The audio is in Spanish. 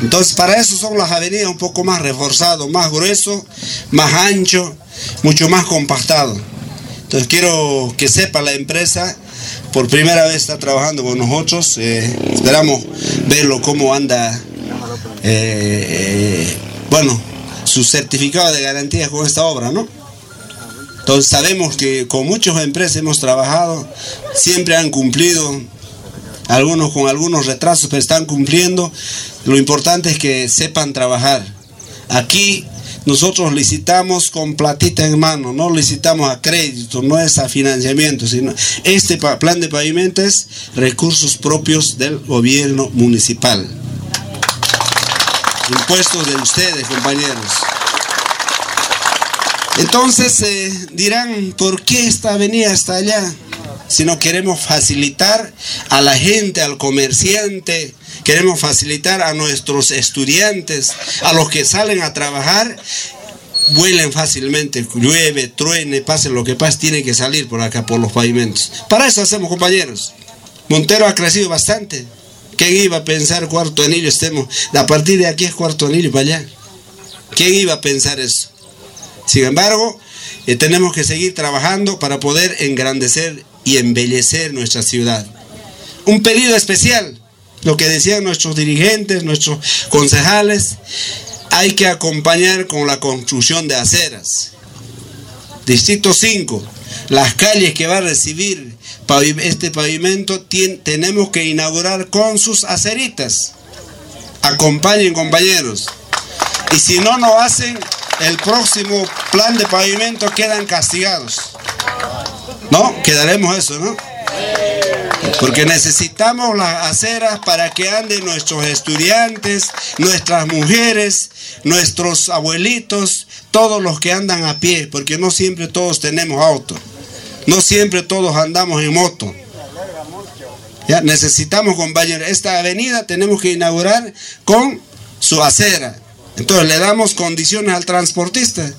Entonces, para eso son las avenidas un poco más reforzadas, más grueso, más ancho, mucho más compactado. Entonces, quiero que sepa la empresa, por primera vez está trabajando con nosotros, eh, esperamos verlo cómo anda, eh, eh, bueno, su certificado de garantía con esta obra, ¿no? Entonces sabemos que con muchas empresas hemos trabajado, siempre han cumplido, algunos con algunos retrasos, pero están cumpliendo. Lo importante es que sepan trabajar. Aquí nosotros licitamos con platita en mano, no licitamos a crédito, no es a financiamiento, sino este plan de pavimento es recursos propios del gobierno municipal. Impuestos de ustedes, compañeros. Entonces eh, dirán, ¿por qué esta avenida está allá? Si no queremos facilitar a la gente, al comerciante, queremos facilitar a nuestros estudiantes, a los que salen a trabajar, vuelen fácilmente, llueve, truene, pase lo que pase, tienen que salir por acá, por los pavimentos. Para eso hacemos, compañeros. Montero ha crecido bastante. ¿Quién iba a pensar cuarto anillo estemos? A partir de aquí es cuarto anillo para allá. ¿Quién iba a pensar eso? Sin embargo, eh, tenemos que seguir trabajando para poder engrandecer y embellecer nuestra ciudad. Un pedido especial, lo que decían nuestros dirigentes, nuestros concejales, hay que acompañar con la construcción de aceras. Distrito 5, las calles que va a recibir este pavimento tenemos que inaugurar con sus aceritas. Acompañen compañeros. Y si no lo hacen, el próximo plan de pavimento quedan castigados. ¿No? Quedaremos eso, ¿no? Porque necesitamos las aceras para que anden nuestros estudiantes, nuestras mujeres, nuestros abuelitos, todos los que andan a pie, porque no siempre todos tenemos auto, no siempre todos andamos en moto. Ya necesitamos, compañeros, esta avenida tenemos que inaugurar con su acera. Entonces le damos condiciones al transportista.